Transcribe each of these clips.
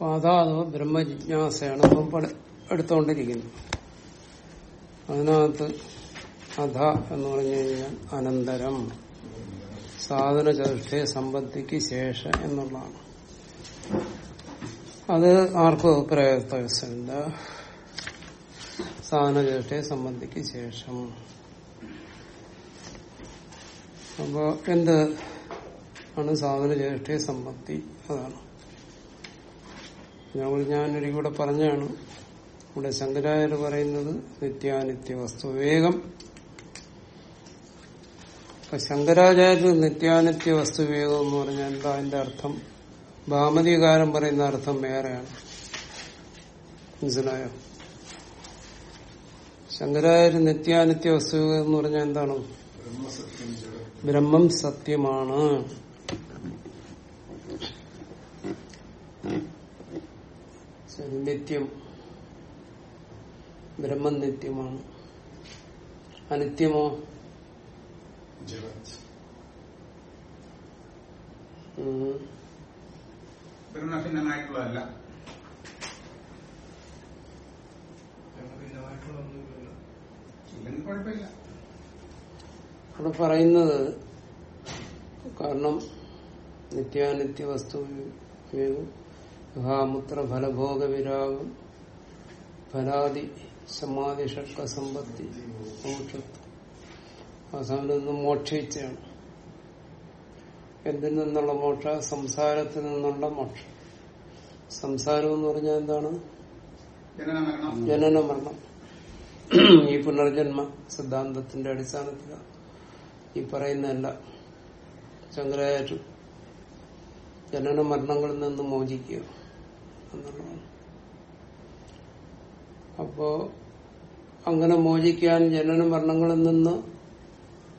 അപ്പൊ അതാ അത് ബ്രഹ്മജിജ്ഞാസയാണ് ഇപ്പം അതിനകത്ത് അധ എന്ന് പറഞ്ഞു കഴിഞ്ഞാൽ അനന്തരം. സാധന ചതുഷ്ടയ സമ്പത്തിക്ക് ശേഷം എന്നുള്ളതാണ്. അത് ആർക്കും അഭിപ്രായ സാധന ചതുഷ്ടയ സമ്പത്തിക്ക് ശേഷം. അപ്പോ എന്ത് ആണ് സാധന ജ്യേഷ്ഠ സമ്പത്തി? അതാണ്. ഞങ്ങൾ ഞാനൊരു കൂടെ പറഞ്ഞാണ്. ഇവിടെ ശങ്കരാചാര്യ പറയുന്നത് നിത്യാനിത്യ വസ്തു വിവേകം അപ്പൊ ശങ്കരാചാര്യ നിത്യാനിത്യ വസ്തു വിവേകം എന്ന് പറഞ്ഞാൽ എന്താ അതിന്റെ അർത്ഥം? ഭാമതികാരം പറയുന്ന അർത്ഥം വേറെയാണ്. മനസ്സിലായോ? ശങ്കരാചാര്യ നിത്യാനിത്യ വസ്തു വിവേകം എന്ന് പറഞ്ഞാൽ എന്താണ്? ബ്രഹ്മം സത്യമാണ്. നിത്യം ബ്രഹ്മം നിത്യമാണ് അനിത്യമോ കുഴപ്പമില്ല. അവിടെ പറയുന്നത് കാരണം നിത്യാനിത്യ വസ്തു വിവേകം മഹാമുത്ര ഫലഭോഗ വിരാഗം ഫലാദി സമാധി ഷഡ്ക സമ്പത്തി മോക്ഷത്വം അവസാനം നിന്ന് മോക്ഷിച്ചാണ് എന്തിൽ നിന്നുള്ള മോക്ഷ? സംസാരത്തിൽ നിന്നുള്ള മോക്ഷം. സംസാരം എന്ന് പറഞ്ഞാൽ എന്താണ്? ജനന മരണം ഈ പുനർജന്മ സിദ്ധാന്തത്തിന്റെ അടിസ്ഥാനത്തിലാണ് ഈ പറയുന്നതല്ല. ശങ്കരാചാര്യ ജനന മരണങ്ങളിൽ നിന്ന് മോചിക്കുക. എന്നുള്ളതാണ് അപ്പോ അങ്ങനെ മോചിക്കാൻ ജനന മരണങ്ങളിൽ നിന്ന്.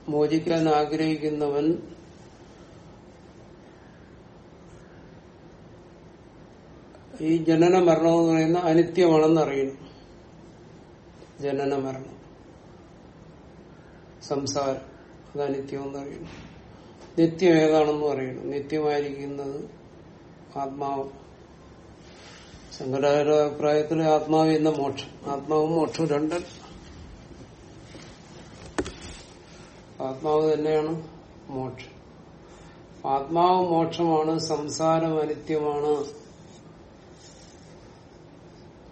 മോചിക്കാൻ ആഗ്രഹിക്കുന്നവൻ ഈ ജനന മരണം എന്ന് പറയുന്ന അനിത്യമാണെന്ന് അറിയണം ജനന മരണം. സംസാരം. അത് അനിത്യമെന്ന് അറിയണം നിത്യം ഏതാണെന്നും അറിയണം നിത്യമായിരിക്കുന്നത് ആത്മാവ് ശങ്കരാചാര്യ അഭിപ്രായത്തിൽ ആത്മാവ് എന്ന മോക്ഷം. ആത്മാവും മോക്ഷവും രണ്ടല്ല ആത്മാവ് തന്നെയാണ് മോക്ഷം. ആത്മാവ് മോക്ഷമാണ് സംസാരം അനിത്യമാണ്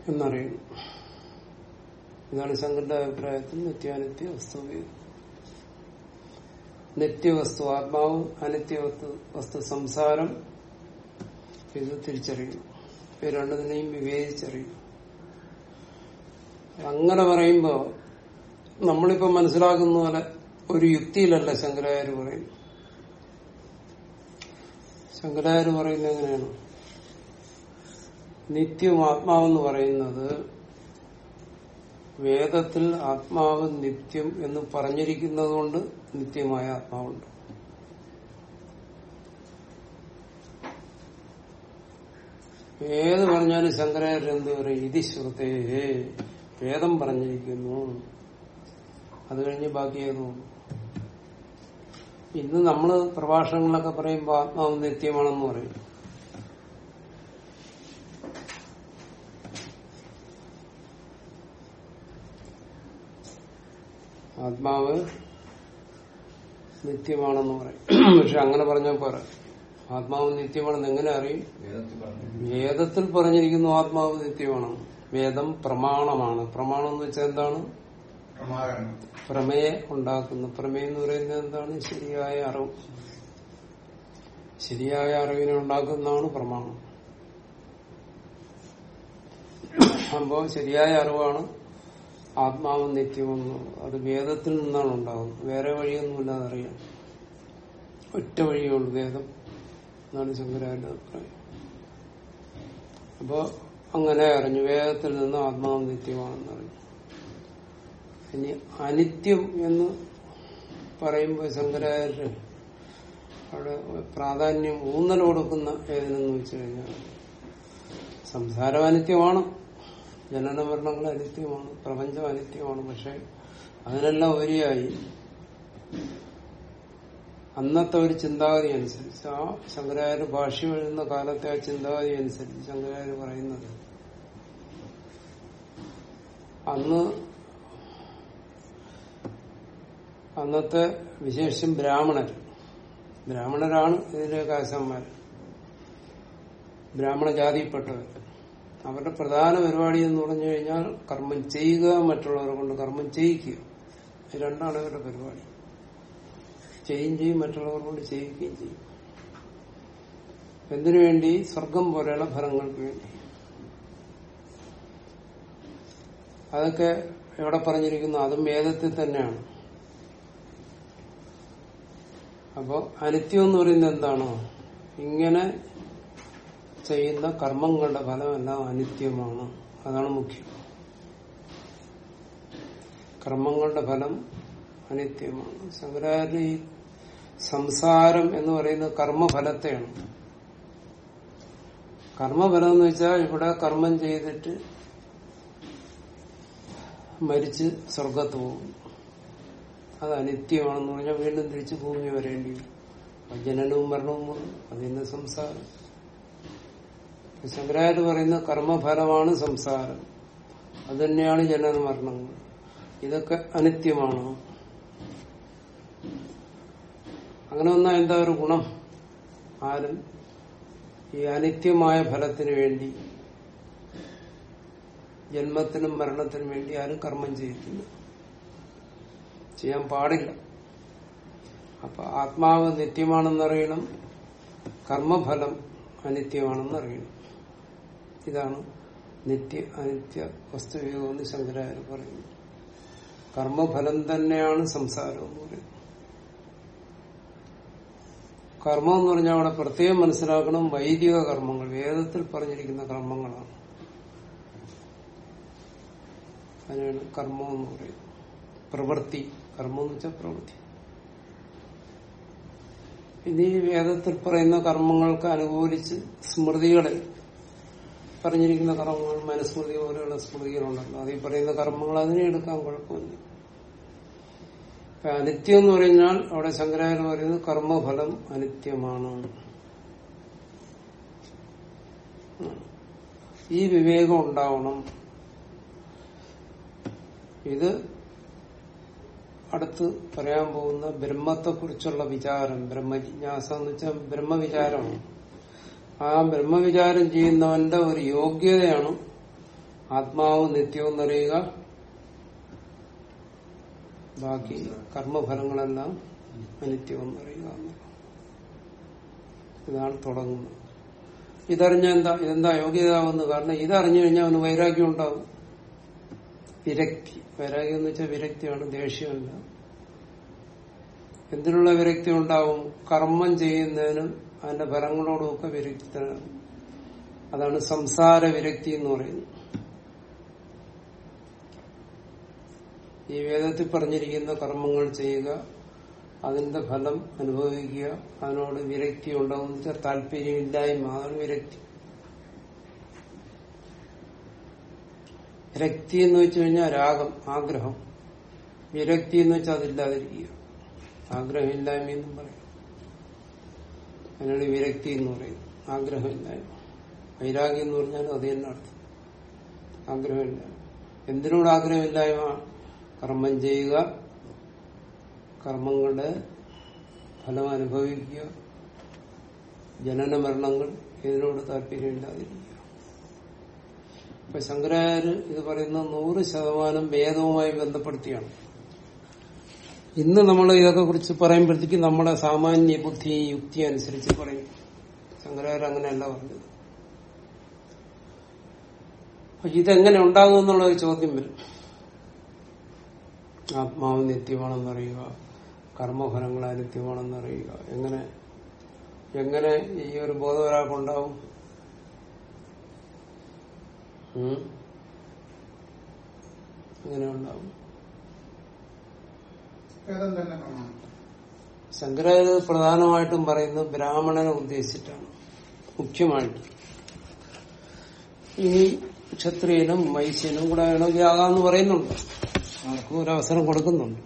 എന്നറിയുന്നു. ഇതാണ് ശങ്കരുടെ അഭിപ്രായത്തിൽ നിത്യാനിത്യ വസ്തു നിത്യവസ്തു ആത്മാവ് അനിത്യവസ്തു വസ്തു സംസാരം ഇത് തിരിച്ചറിയുന്നു. ഇത് രണ്ടിനെയും വിവേചിച്ചറിയും. അങ്ങനെ പറയുമ്പോ നമ്മളിപ്പോ മനസ്സിലാക്കുന്ന പോലെ ഒരു യുക്തിയിലല്ല ശങ്കരാചാര്യ പറയുന്നു ശങ്കരാചാര്യ പറയുന്നത് എങ്ങനെയാണ്? നിത്യം ആത്മാവെന്ന് പറയുന്നത് വേദത്തിൽ ആത്മാവ് നിത്യം എന്ന് പറഞ്ഞിരിക്കുന്നത് കൊണ്ട് നിത്യമായ ആത്മാവുണ്ട്. ഏത് പറഞ്ഞാലും ശങ്കരാചാര്യ എന്ത് പറയും? ഇതി ശ്രുതേ വേദം പറഞ്ഞിരിക്കുന്നു. അത് കഴിഞ്ഞ് ബാക്കി ഏതോ ഇന്ന് നമ്മൾ പ്രഭാഷണങ്ങളൊക്കെ പറയുമ്പോൾ ആത്മാവ് നിത്യമാണെന്ന് പറയും. ആത്മാവ് നിത്യമാണെന്ന് പറയും. പക്ഷെ അങ്ങനെ പറഞ്ഞാൽ പോരാ. ആത്മാവ് നിത്യമാണെന്ന് എങ്ങനെ അറിയും? വേദത്തിൽ പറഞ്ഞിരിക്കുന്നു ആത്മാവ് നിത്യമാണ്. വേദം പ്രമാണമാണ്. പ്രമാണം എന്ന് വെച്ചാൽ എന്താണ്? പ്രമേയ ഉണ്ടാക്കുന്നു. പ്രമേയം എന്ന് പറയുന്നത് എന്താണ്? ശരിയായ അറിവ്. ശരിയായ അറിവിനെ ഉണ്ടാക്കുന്നതാണ് പ്രമാണം. സംഭവം ശരിയായ അറിവാണ് ആത്മാവ് നിത്യമെന്ന് അത് വേദത്തിൽ നിന്നാണ് ഉണ്ടാകുന്നത്. വേറെ വഴിയൊന്നുമില്ലാതെ അറിയാം. ഒറ്റ വഴിയുള്ളൂ വേദം. എന്നാണ് ശങ്കരാചാര്യ അഭിപ്രായം. അപ്പോ അങ്ങനെ അറിഞ്ഞു. വേദത്തിൽ നിന്ന് ആത്മാവ് നിത്യമാണെന്ന് അറിഞ്ഞു. ഇനി അനിത്യം എന്ന് പറയുമ്പോൾ ശങ്കരാചാര്യ അവിടെ പ്രാധാന്യം ഊന്നൽ കൊടുക്കുന്ന ഏതിനെന്ന് വെച്ച് കഴിഞ്ഞാൽ സംസാരം അനിത്യമാണ്. ജനന മരണങ്ങൾ അനിത്യമാണ്. പ്രപഞ്ചം അനിത്യമാണ്. പക്ഷെ അതിനെല്ലാം ഉപരിയായി അന്നത്തെ ഒരു ചിന്താഗതി അനുസരിച്ച് ആ ശങ്കരാചാര്യ ഭാഷ്യം എഴുതുന്ന കാലത്തെ ആ ചിന്താഗതി അനുസരിച്ച് ശങ്കരാചാര്യ പറയുന്നത്. അന്ന് അന്നത്തെ വിശേഷം ബ്രാഹ്മണർ. ബ്രാഹ്മണരാണ് ഇതിന്റെ കാശന്മാർ ബ്രാഹ്മണ ജാതിയിൽപ്പെട്ടവർ. അവരുടെ പ്രധാന പരിപാടി എന്ന് പറഞ്ഞു കഴിഞ്ഞാൽ കർമ്മം ചെയ്യുക മറ്റുള്ളവരെ കൊണ്ട് കർമ്മം ചെയ്യിക്കുക. രണ്ടാണ് ഇവരുടെ പരിപാടി. ചെയ്യും ചെയ്യും മറ്റുള്ളവരോട് ചെയ്യിക്കുകയും ചെയ്യും. എന്തിനു വേണ്ടി? സ്വർഗം പോലെയുള്ള ഫലങ്ങൾക്ക് വേണ്ടി. അതൊക്കെ എവിടെ പറഞ്ഞിരിക്കുന്നു? അതും വേദത്തിൽ തന്നെയാണ്. അപ്പോ അനിത്യം എന്ന് പറയുന്നത് എന്താണോ? ഇങ്ങനെ ചെയ്യുന്ന കർമ്മങ്ങളുടെ ഫലമെല്ലാം അനിത്യമാണ്. അതാണ് മുഖ്യം. കർമ്മങ്ങളുടെ ഫലം അനിത്യമാണ്. ശങ്കരാചാര്യ സംസാരം എന്ന് പറയുന്നത് കർമ്മഫലത്തെയാണ്. കർമ്മഫലം എന്ന് വെച്ചാൽ ഇവിടെ കർമ്മം ചെയ്തിട്ട് മരിച്ച് സ്വർഗത്ത് പോകും. അത് അനിത്യമാണെന്ന് പറഞ്ഞാൽ വീണ്ടും തിരിച്ച് ഭൂമി വരേണ്ടി വരും. ജനനവും മരണവും വന്നു. അതിന് സംസാരം. ശങ്കരാചാര്യ പറയുന്ന കർമ്മഫലമാണ് സംസാരം. അത് തന്നെയാണ് ജനന മരണങ്ങൾ. ഇതൊക്കെ അനിത്യമാണ്? അങ്ങനെ വന്നാൽ എന്താ ഒരു ഗുണം? ആരും ഈ അനിത്യമായ ഫലത്തിന് വേണ്ടി ജന്മത്തിനും മരണത്തിനും വേണ്ടി ആരും കർമ്മം ചെയ്യിക്കില്ല ചെയ്യാൻ പാടില്ല. അപ്പൊ ആത്മാവ് നിത്യമാണെന്നറിയണം കർമ്മഫലം അനിത്യമാണെന്നറിയണം. ഇതാണ് നിത്യ അനിത്യ വസ്തുവിയോഗം ശങ്കരാചാര്യ പറയുന്നു കർമ്മഫലം തന്നെയാണ് സംസാരം എന്ന് പറയുന്നത്. കർമ്മം എന്ന് പറഞ്ഞാൽ അവിടെ പ്രത്യേകം മനസ്സിലാക്കണം വൈദിക കർമ്മങ്ങൾ വേദത്തിൽ പറഞ്ഞിരിക്കുന്ന കർമ്മങ്ങളാണ്. അതിനാണ് കർമ്മം എന്ന് പറയുന്നത്. പ്രവൃത്തി. കർമ്മം എന്ന് വെച്ചാൽ പ്രവൃത്തി. ഇനി വേദത്തിൽ പറയുന്ന കർമ്മങ്ങൾക്ക് അനുകൂലിച്ച് സ്മൃതികളിൽ പറഞ്ഞിരിക്കുന്ന കർമ്മങ്ങൾ മനുസ്മൃതി പോലെയുള്ള സ്മൃതികളുണ്ടല്ലോ. അതീ പറയുന്ന കർമ്മങ്ങൾ അതിനെ എടുക്കാൻ കുഴപ്പമില്ല. അനിത്യം എന്ന് പറഞ്ഞാൽ അവിടെ ശങ്കരാചാര്യ പറയുന്നത് കർമ്മഫലം അനിത്യമാണ്. ഈ വിവേകം ഉണ്ടാവണം. ഇത് അടുത്ത് പറയാൻ പോകുന്ന ബ്രഹ്മത്തെക്കുറിച്ചുള്ള വിചാരം ബ്രഹ്മജിജ്ഞാസ എന്ന് വെച്ചാൽ ബ്രഹ്മവിചാരമാണ് ആ ബ്രഹ്മവിചാരം ചെയ്യുന്നവന്റെ ഒരു യോഗ്യതയാണ് ആത്മാവ് നിത്യവും എന്നറിയുക ബാക്കി കർമ്മഫലങ്ങളെല്ലാം അനിത്യമെന്ന് അറിയുക. ഇതാണ് തുടങ്ങുന്നത്. ഇതറിഞ്ഞ എന്താ ഇതെന്താ യോഗ്യതാവുന്നത് കാരണം ഇതറിഞ്ഞു കഴിഞ്ഞാൽ അവന് വൈരാഗ്യം ഉണ്ടാവും. വിരക്തി. വൈരാഗ്യം എന്ന് വെച്ചാൽ വിരക്തിയാണ് ദേഷ്യമല്ല. എന്തിനുള്ള വിരക്തി ഉണ്ടാവും? കർമ്മം ചെയ്യുന്നതിനും അതിന്റെ ഫലങ്ങളോടുമൊക്കെ വിരക്തി അതാണ് സംസാര വിരക്തി എന്ന് പറയുന്നത്. ഈ വേദത്തിൽ പറഞ്ഞിരിക്കുന്ന കർമ്മങ്ങൾ ചെയ്യുക അതിന്റെ ഫലം അനുഭവിക്കുക അതിനോട് വിരക്തി ഉണ്ടാവും വെച്ചാൽ താല്പര്യമില്ലായ്മ അതാണ് വിരക്തി. രക്തി എന്ന് വെച്ച് കഴിഞ്ഞാൽ രാഗം ആഗ്രഹം. വിരക്തി എന്ന് വെച്ചാൽ അതില്ലാതിരിക്കുക. ആഗ്രഹമില്ലായ്മ എന്നും പറയും. അതിനാണ് വിരക്തി എന്ന് പറയുന്നത് ആഗ്രഹമില്ലായ്മ. വൈരാഗ്യം എന്ന് പറഞ്ഞാൽ അത് തന്നെ അർത്ഥം. ആഗ്രഹമില്ല എന്തിനോട് ആഗ്രഹമില്ലായ്മ? കർമ്മം ചെയ്യുക കർമ്മങ്ങളുടെ ഫലം അനുഭവിക്കുക ജനന മരണങ്ങൾ ഇതിനോട് താല്പര്യമില്ലാതിരിക്കുക. ഇപ്പൊ ശങ്കരാചാര്യ ഇത് പറയുന്ന നൂറ് ശതമാനം വേദവുമായി ബന്ധപ്പെടുത്തിയാണ്. ഇന്ന് നമ്മൾ ഇതൊക്കെ കുറിച്ച് പറയുമ്പോഴത്തേക്ക് നമ്മുടെ സാമാന്യ ബുദ്ധി യുക്തി അനുസരിച്ച് പറയും. ശങ്കരാചാര്യ അങ്ങനെയല്ല പറഞ്ഞത്. ഇതെങ്ങനെ ഉണ്ടാകും എന്നുള്ള ഒരു ചോദ്യം വരും. ആത്മാവ് നിത്യമാണെന്നറിയുക. കർമ്മഫലങ്ങൾ അനിത്യമാണെന്നറിയുക എങ്ങനെ? എങ്ങനെ ഈ ഒരു ബോധം ഒരാൾക്കുണ്ടാവും എങ്ങനെ ഉണ്ടാവും? ശങ്കരാചാര്യ പ്രധാനമായിട്ടും പറയുന്നത് ബ്രാഹ്മണനെ ഉദ്ദേശിച്ചിട്ടാണ്. മുഖ്യമായിട്ട്. ഇനി ക്ഷത്രിയനും വൈശ്യനും കൂടെ വേണമെങ്കിൽ ആകാമെന്ന് പറയുന്നുണ്ട്. ആർക്കും ഒരു അവസരം കൊടുക്കുന്നുണ്ട്.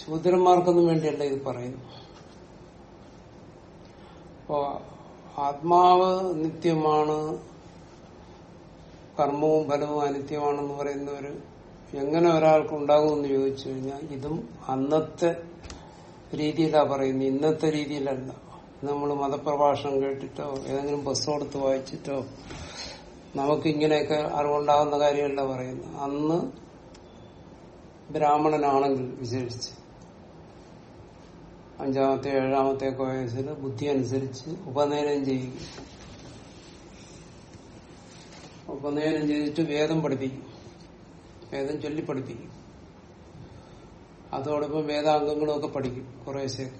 ശൂദ്രന്മാർക്കൊന്നും വേണ്ടിയല്ല ഇത് പറയുന്നു അപ്പോ ആത്മാവ് നിത്യമാണ് കർമ്മവും ഫലവും അനിത്യമാണെന്ന് പറയുന്നവര് എങ്ങനെ ഒരാൾക്ക് ഉണ്ടാകുമെന്ന് ചോദിച്ചു കഴിഞ്ഞാൽ ഇതും അന്നത്തെ രീതിയിലാ പറയുന്നത്. ഇന്നത്തെ രീതിയിലല്ല. നമ്മൾ മതപ്രഭാഷണം കേട്ടിട്ടോ ഏതെങ്കിലും ബസ് കൊടുത്ത് വായിച്ചിട്ടോ നമുക്ക് ഇങ്ങനെയൊക്കെ അറിവുണ്ടാകുന്ന കാര്യമല്ല പറയുന്നത്. അന്ന് ബ്രാഹ്മണനാണെങ്കിൽ വിശേഷിച്ച് അഞ്ചാമത്തെ ഏഴാമത്തെ ഒക്കെ വയസ്സിൽ ബുദ്ധി അനുസരിച്ച് ഉപനയനം ചെയ്യും. ഉപനയനം ചെയ്തിട്ട് വേദം പഠിപ്പിക്കും. വേദം ചൊല്ലി പഠിപ്പിക്കും. അതോടൊപ്പം വേദാംഗങ്ങളും ഒക്കെ പഠിക്കും കുറേശ്ശെയൊക്കെ.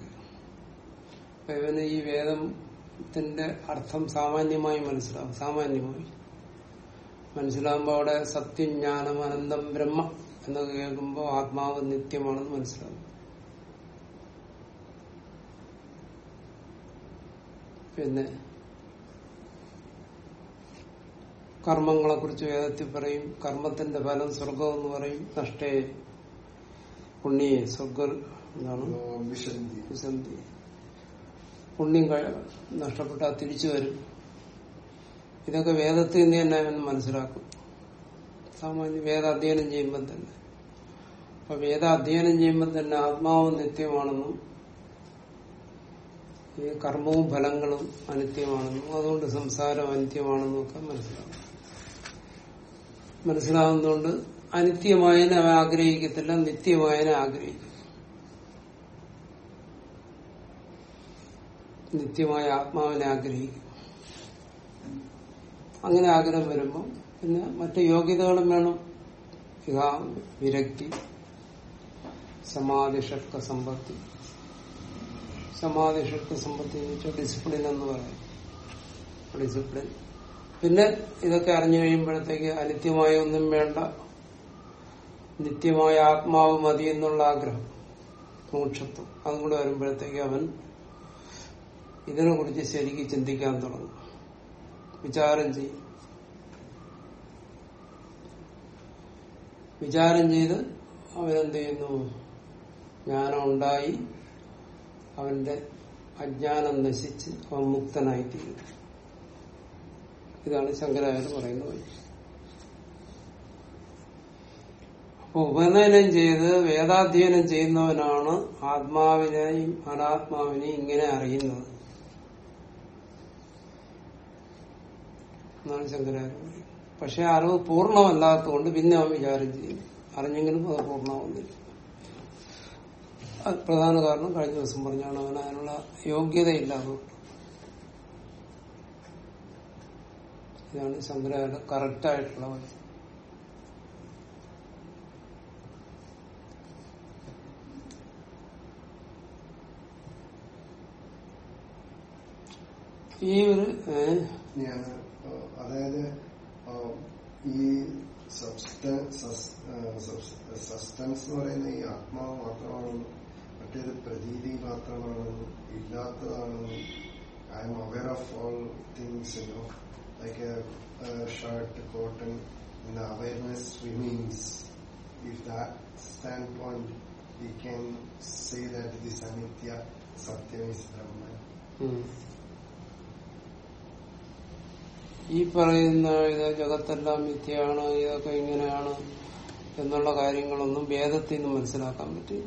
അപ്പൊ ഇവന് ഈ വേദത്തിന്റെ അർത്ഥം സാമാന്യമായി മനസ്സിലാവും. സാമാന്യമായി. മനസ്സിലാകുമ്പോൾ അവിടെ സത്യം ജ്ഞാനം അനന്തം ബ്രഹ്മ എന്നൊക്കെ കേൾക്കുമ്പോൾ ആത്മാവ് നിത്യമാണെന്ന് മനസ്സിലാകും പിന്നെ കർമ്മങ്ങളെ കുറിച്ച് വേദത്തിൽ പറയും കർമ്മത്തിന്റെ ഫലം സ്വർഗം എന്ന് പറയും നഷ്ടേ പുണ്യേ സ്വർഗ എന്താണ് വിസന്ധി പുണ്യം നഷ്ടപ്പെട്ടാൽ തിരിച്ചു വരും. ഇതൊക്കെ വേദത്തിൽ നിന്ന് തന്നെ അവൻ മനസ്സിലാക്കും. സാമാന്യ വേദ അധ്യയനം ചെയ്യുമ്പോൾ തന്നെ. അപ്പൊ വേദ അധ്യയനം ചെയ്യുമ്പോൾ തന്നെ ആത്മാവ് നിത്യമാണെന്നും ഈ കർമ്മവും ഫലങ്ങളും അനിത്യമാണെന്നും അതുകൊണ്ട് സംസാരം അനിത്യമാണെന്നും ഒക്കെ മനസ്സിലാവും മനസ്സിലാവുന്നതുകൊണ്ട് അനിത്യമായതിനെ അവൻ ആഗ്രഹിക്കത്തില്ല നിത്യമായതിനെ ആഗ്രഹിക്കും. നിത്യമായ ആത്മാവിനെ ആഗ്രഹിക്കും. അങ്ങനെ ആഗ്രഹം വരുമ്പോൾ പിന്നെ മറ്റു യോഗ്യതകളും വേണം. ഇതാ വിരക്തി സമാധിഷക്ക സമ്പത്തി. സമാധിഷക്ക സമ്പത്തി എന്ന് വെച്ചാൽ ഡിസിപ്ലിൻ എന്ന് പറയും. ഡിസിപ്ലിൻ പിന്നെ ഇതൊക്കെ അറിഞ്ഞു കഴിയുമ്പോഴത്തേക്ക് അനിത്യമായ ഒന്നും വേണ്ട. നിത്യമായ ആത്മാവ് മതി എന്നുള്ള ആഗ്രഹം മോക്ഷത്വം. അതും കൂടെ വരുമ്പോഴത്തേക്ക് അവൻ ഇതിനെ കുറിച്ച് ശരിക്കും ചിന്തിക്കാൻ തുടങ്ങും. വിചാരം ചെയ്യും വിചാരം ചെയ്ത് അവനെന്ത് ചെയ്യുന്നു? ജ്ഞാനം ഉണ്ടായി അവന്റെ അജ്ഞാനം നശിച്ച് അവൻ മുക്തനായിത്തീരും ഇതാണ് ശങ്കരാചാര്യ പറയുന്ന വഴി. അപ്പൊ ഉപനയനം ചെയ്ത് വേദാധ്യയനം ചെയ്യുന്നവനാണ് ആത്മാവിനെയും അനാത്മാവിനെയും ഇങ്ങനെ അറിയുന്നത്. എന്നാണ് ശങ്കരാചാര്യ പക്ഷെ അറിവ് പൂർണമല്ലാത്തതുകൊണ്ട് പിന്നെ അവൻ വിചാരം ചെയ്യും അറിഞ്ഞെങ്കിലും അത് പൂർണമാവുന്നില്ല. പ്രധാന കാരണം കഴിഞ്ഞ ദിവസം പറഞ്ഞാണ് അവൻ അതിനുള്ള യോഗ്യതയില്ലാതെ ഇതാണ് ശങ്കരാചാര്യ കറക്റ്റായിട്ടുള്ള വഴി. ഈ ഒരു അതായത് ആ, ഈ സബ്സ്റ്റൻസ് സബ്സ്റ്റൻസ് എന്ന് പറയുന്ന ഈ ആത്മാവ് മാത്രമാണെന്നും മറ്റേത് പ്രതീതി മാത്രമാണെന്നും ഇല്ലാത്തതാണെന്നും I am aware of all things you know like a shirt cotton the awareness remains. If that standpoint, we can say that this anitya, satyam is Brahman. ഉം. ഈ പറയുന്ന ഇത് ജഗത്തെല്ലാം മിഥ്യയാണ് ഇതൊക്കെ ഇങ്ങനെയാണ് എന്നുള്ള കാര്യങ്ങളൊന്നും വേദത്തിൽ നിന്ന് മനസ്സിലാക്കാൻ പറ്റില്ല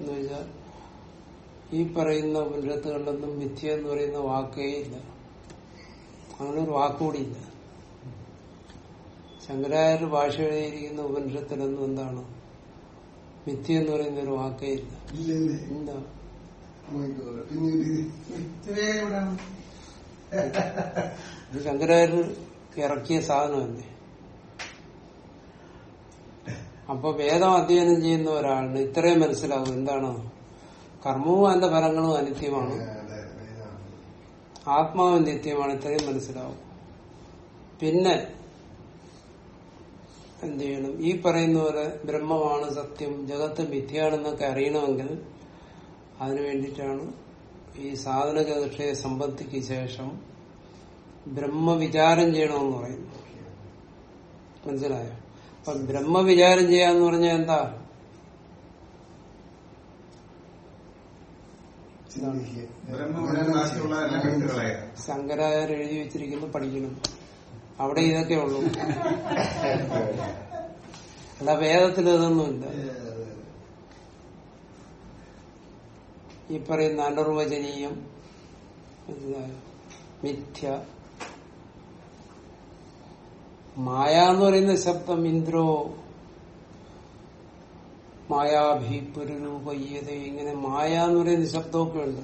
എന്ന് വെച്ചാൽ ഈ പറയുന്ന ഉപനിഷത്തുകളിലൊന്നും മിഥ്യ എന്ന് പറയുന്ന വാക്കേ ഇല്ല. അങ്ങനെ ഒരു വാക്കുകൂടിയില്ല ശങ്കരായ ഭാഷ എഴുതിയിരിക്കുന്ന ഉപനിഷത്തിലൊന്നും എന്താണ്? മിഥ്യ എന്ന് പറയുന്ന ഒരു വാക്കേ ഇല്ല. എന്താ ഇത് ഇറക്കിയ സാധനമല്ലേ? അപ്പൊ വേദം അധ്യയനം ചെയ്യുന്ന ഒരാളിന് ഇത്രയും മനസ്സിലാവും എന്താണ്. കർമ്മവും അതിന്റെ ഫലങ്ങളും അനിത്യമാണ്. ആത്മാവ് നിത്യമാണ് ഇത്രയും മനസ്സിലാവും. പിന്നെ എന്ത് ചെയ്യണം? ഈ പറയുന്ന പോലെ ബ്രഹ്മമാണ് സത്യം ജഗത്ത് മിഥ്യയാണെന്നൊക്കെ അറിയണമെങ്കിൽ അതിനു വേണ്ടിയിട്ടാണ് ഈ സാധന ചതുഷ്ടയെ സംബന്ധിക്ക് ശേഷം ബ്രഹ്മവിചാരം ചെയ്യണമെന്ന് പറയുന്നു. മനസ്സിലായോ? അപ്പൊ ബ്രഹ്മവിചാരം ചെയ്യാന്ന് പറഞ്ഞാൽ എന്താ? ശങ്കരാചാര്യ എഴുതി വെച്ചിരിക്കുന്നു പഠിക്കണം. അവിടെ ഇതൊക്കെ ഉള്ളൂ. അല്ല വേദത്തിൽ ഇതൊന്നുമില്ല ഈ പറയുന്ന അനർവചനീയം എന്താ മിഥ്യ. മായ എന്ന് പറയുന്ന ശബ്ദം ഇന്ദ്രോ. മായാഭി പുരുരൂപയ്യത ഇങ്ങനെ മായ എന്ന് പറയുന്ന ശബ്ദമൊക്കെ ഉണ്ട്.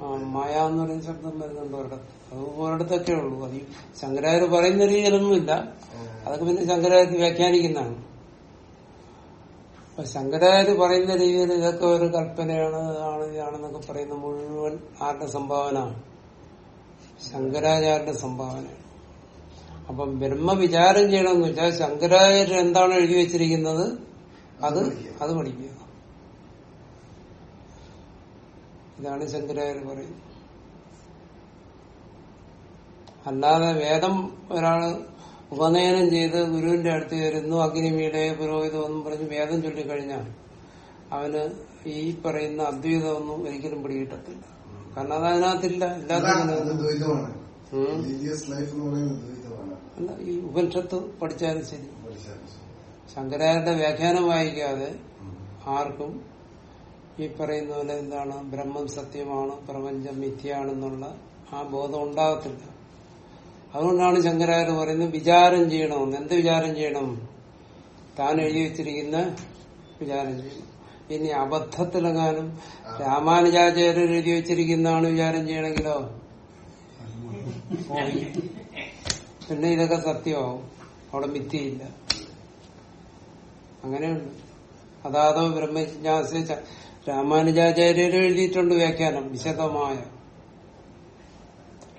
ആ മായ എന്ന് പറയുന്ന ശബ്ദം വരുന്നുണ്ട് ഒരിടത്ത്. അത് ഒരിടത്തൊക്കെ ഉള്ളൂ. അത് ശങ്കരാചാര്യ പറയുന്ന രീതിയിലൊന്നുമില്ല. അതൊക്കെ പിന്നെ ശങ്കരാചാര്യ വ്യാഖ്യാനിക്കുന്നതാണ്. അപ്പൊ ശങ്കരാചാര്യ പറയുന്ന രീതിയിൽ ഇതൊക്കെ ഒരു കൽപ്പനയാണ് ആണ് ഇതാണെന്നൊക്കെ പറയുന്ന മുഴുവൻ ആരുടെ സംഭാവന ശങ്കരാചാര്യന്റെ സംഭാവന. അപ്പം ബ്രഹ്മ വിചാരം ചെയ്യണമെന്ന് വെച്ചാൽ ശങ്കരാചാര്യർ എന്താണ് എഴുതി വെച്ചിരിക്കുന്നത്? അത് അത് പഠിക്കുക. ഇതാണ് ശങ്കരാചാര്യ പറയുന്നത്. അല്ലാതെ വേദം ഒരാൾ ഉപനയനം ചെയ്ത് ഗുരുവിന്റെ അടുത്ത് വരുന്നു അഗ്നിമീടെ പുരോഹിതം എന്നും പറഞ്ഞ് വേദം ചൊല്ലിക്കഴിഞ്ഞാൽ അവന് ഈ പറയുന്ന അദ്വൈതമൊന്നും ഒരിക്കലും പിടികിട്ടത്തില്ല. കാരണം അത് അതിനകത്തില്ല. അല്ല, ഈ ഉപനിഷത്ത് പഠിച്ചാലും ശരി. ശങ്കരാചാര്യന്റെ വ്യാഖ്യാനം വായിക്കാതെ ആർക്കും ഈ പറയുന്ന പോലെ എന്താണ്? ബ്രഹ്മം സത്യമാണ് പ്രപഞ്ചം മിഥ്യയാണെന്നുള്ള ആ ബോധം ഉണ്ടാകത്തില്ല. അതുകൊണ്ടാണ് ശങ്കരാചാര്യ പറയുന്നത് വിചാരം ചെയ്യണമെന്ന് എന്ത് വിചാരം ചെയ്യണം? താൻ എഴുതി വെച്ചിരിക്കുന്ന വിചാരം ചെയ്യണം. ഇനി അബദ്ധത്തിലെങ്ങാനും രാമാനുജാചാര്യർ എഴുതി വെച്ചിരിക്കുന്നതാണ് വിചാരം ചെയ്യണമെങ്കിലോ. പിന്നെ ഇതൊക്കെ സത്യമാവും. അവിടെ മിഥ്യയില്ല. അങ്ങനെയുണ്ട്. അതാതോ ബ്രഹ്മജിജ്ഞാസ രാമാനുജാചാര്യർ എഴുതിയിട്ടുണ്ട് വ്യാഖ്യാനം വിശദമായ.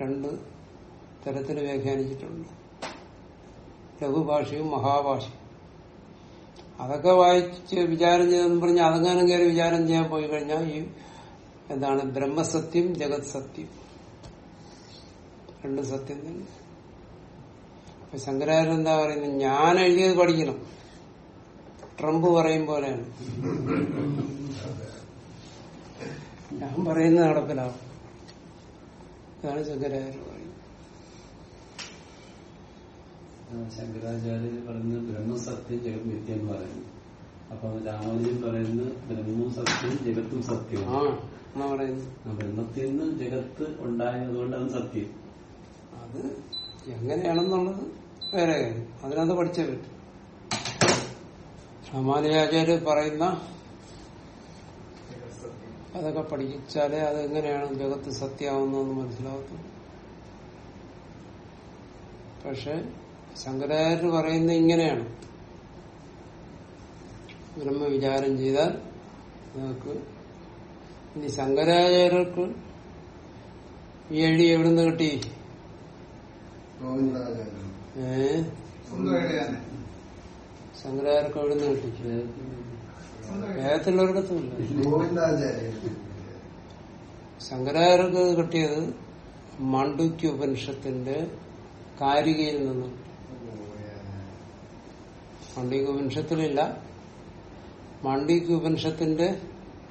രണ്ട് തരത്തിൽ വ്യാഖ്യാനിച്ചിട്ടുണ്ട്. ലഘുഭാഷയും മഹാഭാഷയും. അതൊക്കെ വായിച്ച് വിചാരം ചെയ്തെന്ന് പറഞ്ഞാൽ അതങ്ങാനും കയറി വിചാരം ചെയ്യാൻ പോയി കഴിഞ്ഞാൽ ഈ എന്താണ് ബ്രഹ്മസത്യം ജഗത് സത്യം. രണ്ട് സത്യം തന്നെ. അപ്പൊ എന്താ പറയുന്നത് ഞാൻ എഴുതിയത് പഠിക്കണം. ട്രംപ് പറയും പോലെയാണ്. ഞാൻ പറയുന്നത് നടപ്പിലാവും. ഇതാണ് ശങ്കരാചാര്യ ശങ്കരാചാര്യ പറയുന്നത് ബ്രഹ്മസത്യം ജഗത് മിഥ്യ എന്ന് പറയുന്നു. അപ്പൊ രാമാനുജൻ പറയുന്നത് ബ്രഹ്മവും സത്യം ജഗത്തും സത്യവും. ബ്രഹ്മത്തിൽ നിന്ന് ജഗത്ത് അത് സത്യം. അത് എങ്ങനെയാണെന്നുള്ളത് വേറെ അതിനകത്ത് പഠിച്ചേ പറ്റും. രാമാനുജാചാര്യ പറയുന്ന അതൊക്കെ പഠിച്ചാലേ അത് എങ്ങനെയാണ് ജഗത്ത് സത്യമാവുന്നതെന്ന് മനസ്സിലാകത്തുള്ളൂ. പക്ഷെ ശങ്കരാചാര്യർ പറയുന്നത് ഇങ്ങനെയാണ്. ബ്രഹ്മവിചാരം ചെയ്താൽ നിങ്ങൾക്ക് ഇനി ശങ്കരാചാര്യർക്ക് ഈ എഴുതി എവിടുന്ന് കിട്ടി? ഏ? ശങ്കരാചാര്യർക്ക് എവിടുന്ന് കിട്ടി? ഗോവിന്ദാചാര്യൻ ശങ്കരാചാര്യർക്ക് കിട്ടിയത് മാണ്ഡുക്യ ഉപനിഷത്തിന്റെ കാരികയിൽ നിന്നും മാണ്ഡ്വിക ഉപനിഷത്തിലില്ല മാണ്ഡ്വിക ഉപനിഷത്തിന്റെ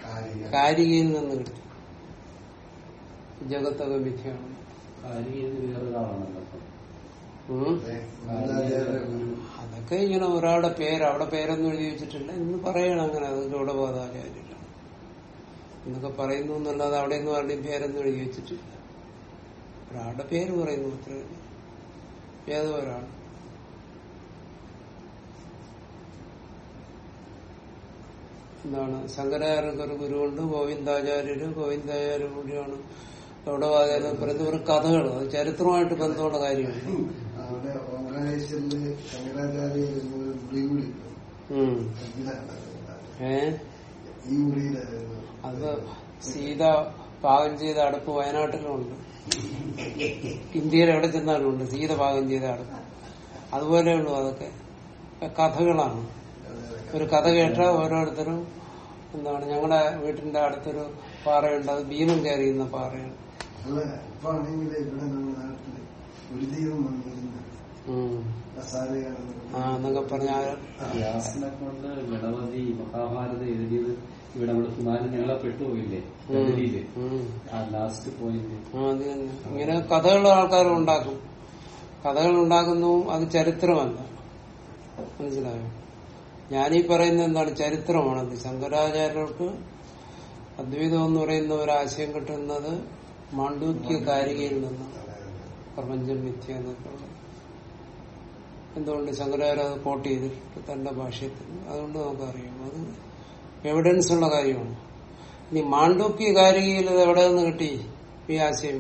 കാരിക. കാരികയിൽ നിന്ന് കിട്ടി. ജഗത്തൊക്കെ. ഗോവിന്ദാചാര്യൻ അതൊക്കെ ഇങ്ങനെ ഒരാളുടെ പേര് അവിടെ പേരൊന്നും എഴുതി വെച്ചിട്ടില്ല. എന്ന് പറയണം അങ്ങനെ അത് ഗൗഡബോധാചാര്യല്ല എന്നൊക്കെ പറയുന്നു എന്നല്ലാതെ അവിടെ നിന്ന് ആരുടെയും പേരൊന്നും എഴുതി വെച്ചിട്ടില്ല. ഒരാളുടെ പേര് പറയുന്നു അത്ര ഉള്ളൂ. ഏതോ ഒരാൾ എന്താണ് ശങ്കരാചാര്യർക്ക് ഒരു ഗുരുവുണ്ട് ഗോവിന്ദാചാര്യര് ഗോവിന്ദാചാര്യ കൂടിയാണ് എവിടെ വാചാര്യം പറയുന്നത് ഒരു കഥകൾ അത് ചരിത്രമായിട്ട് ബന്ധമുള്ള കാര്യമാണ്. അത് സീത പാകം ചെയ്ത അടുപ്പ് വയനാട്ടിലുണ്ട്. ഇന്ത്യയിൽ എവിടെ ചെന്നാലും ഉണ്ട്. സീത പാകം ചെയ്ത അടുപ്പ്. അതുപോലെയുള്ളൂ അതൊക്കെ. കഥകളാണ്. ഒരു കഥ കേട്ട ഓരോരുത്തരും എന്താണ് ഞങ്ങളുടെ വീട്ടിന്റെ അടുത്തൊരു പാറയുണ്ട് അത് ഭീമം കയറിയുന്ന പാറയാണ്. എന്നൊക്കെ പറഞ്ഞാൽ ഗണപതി മഹാഭാരതം എഴുതിയത് ഇവിടെ നമ്മുടെ കുമാരൻ ഞങ്ങളെ പെട്ടുപോയില്ലേ? ആ ലാസ്റ്റ് പോയിന്റ് ഇങ്ങനെ കഥകൾ ആൾക്കാർ ഉണ്ടാക്കും. കഥകൾ ഉണ്ടാക്കുന്നു അത് ചരിത്രമല്ല. മനസ്സിലായോ? ഞാനീ പറയുന്നത് എന്താണ്? ചരിത്രമാണത് ശങ്കരാചാര്യർക്ക് അദ്വൈതം എന്ന് പറയുന്ന ഒരാശയം കിട്ടുന്നത് മാണ്ഡൂക്യ കാരികയിൽ നിന്നാണ് പ്രപഞ്ചം മിഥ്യ എന്നൊക്കെ എന്തുകൊണ്ട് ശങ്കരാചാര്യ അത് കോട്ട് ചെയ്തിട്ട് തന്റെ ഭാഷയത്തിൽ? അതുകൊണ്ട് നമുക്കറിയാം അത് എവിഡൻസ് ഉള്ള കാര്യമാണ്. ഇനി മാണ്ഡൂക്യ കാരികയിൽ ഇത് എവിടെ നിന്ന് കിട്ടി ഈ ആശയം?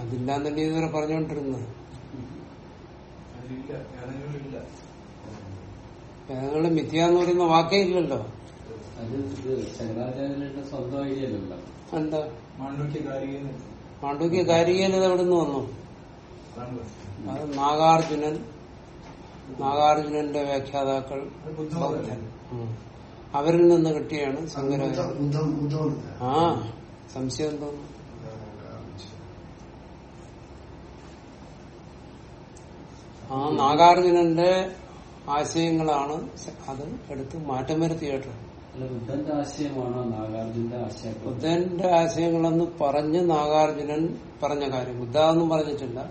അതില്ലാന്നല്ലേ ഇതുവരെ പറഞ്ഞുകൊണ്ടിരുന്നത് അതിലില്ല മിഥ്യാന്ന് മിഥ്യ എന്ന് പറയുന്ന വാക്കേ ഇല്ലല്ലോ. സ്വന്തം ഐഡിയ അല്ലല്ലോ എന്താ? മാണ്ഡുക്യ മാണ്ഡൂക്യ കാരികയിൽ ഇത് എവിടെ നിന്ന് വന്നു? അതാണ് അത് നാഗാർജുനൻ. നാഗാർജുനന്റെ വ്യാഖ്യാതാക്കൾ. അവരിൽ നിന്ന് കിട്ടിയാണ് ശങ്കരാചാര്യ ബുദ്ധം ബുദ്ധം ആ സംശയം തോന്നുന്നു ആ നാഗാർജുനന്റെ ആശയങ്ങളാണ് അത് എടുത്ത് മാറ്റം വരുത്തി കേട്ടോ ബുദ്ധന്റെ ആശയമാണോ നാഗാർജുനന്റെ ആശയം? ബുദ്ധന്റെ ആശയങ്ങളെന്ന് പറഞ്ഞ് നാഗാർജുനൻ പറഞ്ഞ കാര്യം. ബുദ്ധ എന്നും പറഞ്ഞിട്ടില്ല.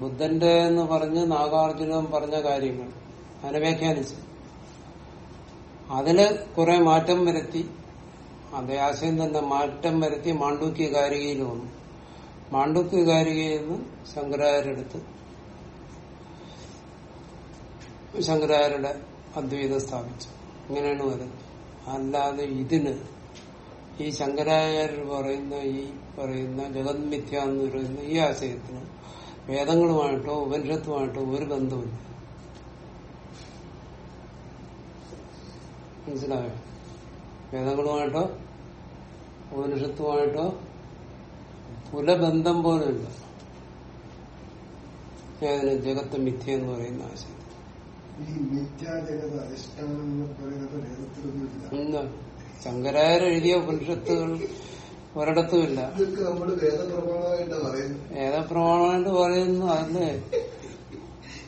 ബുദ്ധന്റെ എന്ന് പറഞ്ഞ് നാഗാർജുനൻ പറഞ്ഞ കാര്യങ്ങൾ. അതിനെ വ്യാഖ്യാനിച്ചു. അതിൽ കുറെ മാറ്റം വരുത്തി. അതേ ആശയം തന്നെ മാറ്റം വരുത്തി മാണ്ഡൂക്യ കാരികയിൽ വന്നു. മാണ്ഡൂക്യ കാരികയിൽ നിന്ന് ശങ്കരാചാര്യടുത്ത് ശങ്കരാചാര്യരുടെ അദ്വൈതം സ്ഥാപിച്ചു. ഇങ്ങനെയാണ് വരുന്നത്. അല്ലാതെ ഇതിന് ഈ ശങ്കരാചാര്യർ പറയുന്ന ഈ പറയുന്ന ജഗന്മിഥ്യ എന്ന് പറയുന്ന ഈ ആശയത്തിന് വേദങ്ങളുമായിട്ടോ ഉപനിഷത്തുമായിട്ടോ ഒരു ബന്ധമില്ല മനസിലായോ വേദങ്ങളുമായിട്ടോ ഉപനിഷത്തുമായിട്ടോ കുലബന്ധം പോലുമില്ല. ഏതിന്? ജഗത്ത് മിഥ്യ എന്ന് പറയുന്ന ആശയം ഈ മിഥ്യാജഗത അധിഷ്ഠാനം എന്ന് പറയുന്നത് വേദത്തിലൊന്നുമില്ല. ഇന്ന് ശങ്കരായർ എഴുതിയ ഉപനിഷത്തുകൾ ഒരിടത്തുമില്ല. വേദപ്രമാണമായിട്ട് പറയുന്നു അതിൽ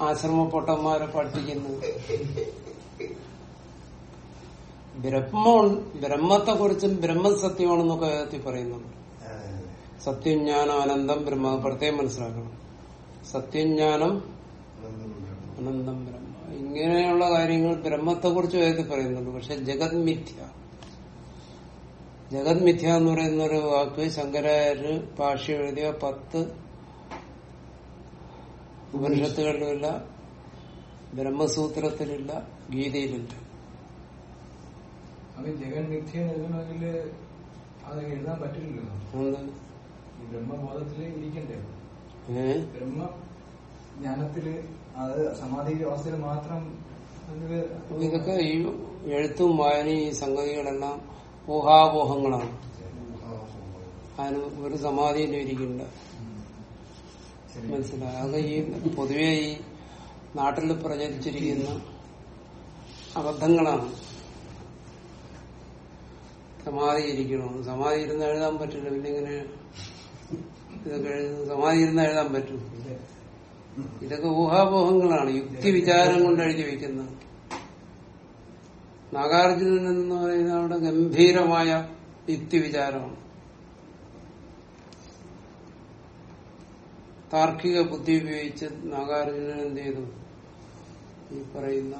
ആശ്രമ പൊട്ടന്മാരെ പഠിപ്പിക്കുന്നു. ബ്രഹ്മ ബ്രഹ്മത്തെ കുറിച്ചും ബ്രഹ്മസത്യമാണെന്നൊക്കെ വേദത്തിൽ പറയുന്നുണ്ട്. സത്യം ജ്ഞാനം അനന്തം ബ്രഹ്മ പ്രത്യേകം മനസ്സിലാക്കണം. സത്യം സത്യജ്ഞാനം അനന്തം ബ്രഹ്മ. ഇങ്ങനെയുള്ള കാര്യങ്ങൾ ബ്രഹ്മത്തെക്കുറിച്ച് വേദത്തിൽ പറയുന്നുണ്ട്. പക്ഷെ ജഗത് മിഥ്യ. ജഗത് മിഥ്യ എന്ന് പറയുന്ന ഒരു വാക്ക് ശങ്കരാചാര്യ ഭാഷ എഴുതിയ പത്ത് ഉപനിഷത്തുകളിലുമില്ല ബ്രഹ്മസൂത്രത്തിലില്ല ഗീതയിലില്ല. ജഗൻ മിഥ്യ അത് എഴുതാൻ പറ്റില്ലല്ലോ. ബ്രഹ്മബോധത്തിൽ ഇരിക്കണ്ടേ ബ്രഹ്മ ജ്ഞാനത്തിൽ അത് സമാധി അവസ്ഥയിൽ മാത്രം ഇതൊക്കെ ഈ എഴുത്തും വായനയും ഈ സംഗതികളെല്ലാം ഊഹാപോഹങ്ങളാണ്. അതിന് ഒരു സമാധിയിലും ഇരിക്കില്ല ശരി. മനസ്സിലായി? അത് ഈ പൊതുവെ ഈ നാട്ടിൽ പ്രചരിച്ചിരിക്കുന്ന അബദ്ധങ്ങളാണ്. സമാധി ഇരിക്കണം? സമാധി ഇരുന്ന് എഴുതാൻ പറ്റില്ല. പിന്നെ ഇങ്ങനെ ഇതൊക്കെ എഴുതുന്നത്? സമാധി ഇരുന്ന് എഴുതാൻ പറ്റും. ഇതൊക്കെ ഊഹാപോഹങ്ങളാണ്. യുക്തി വിചാരം കൊണ്ട് എഴുതി വെക്കുന്നത് നാഗാർജുനൻ എന്ന് പറയുന്ന അവിടെ ഗംഭീരമായ യുക്തി വിചാരമാണ് താർക്കിക ബുദ്ധി ഉപയോഗിച്ച് നാഗാർജുനൻ എന്ത് ചെയ്തു? ഈ പറയുന്ന